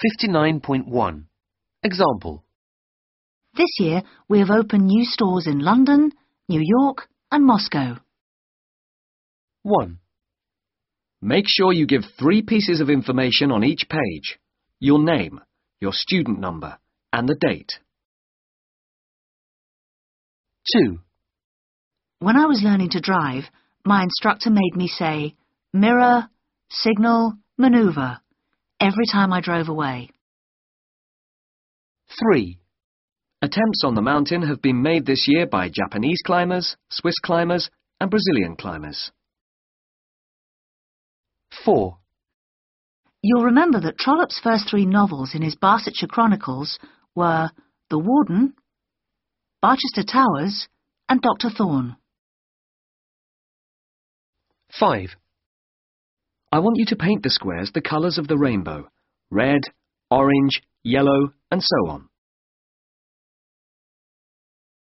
59.1 Example This year we have opened new stores in London, New York and Moscow. 1. Make sure you give three pieces of information on each page. Your name, your student number, and the date. 2. When I was learning to drive, my instructor made me say mirror, signal, maneuver every time I drove away. 3. Attempts on the mountain have been made this year by Japanese climbers, Swiss climbers, and Brazilian climbers. 4. You'll remember that Trollope's first three novels in his Barsetshire Chronicles were The Warden, Barchester Towers, and Dr. Thorne. 5. I want you to paint the squares the colours of the rainbow red, orange, yellow, and so on.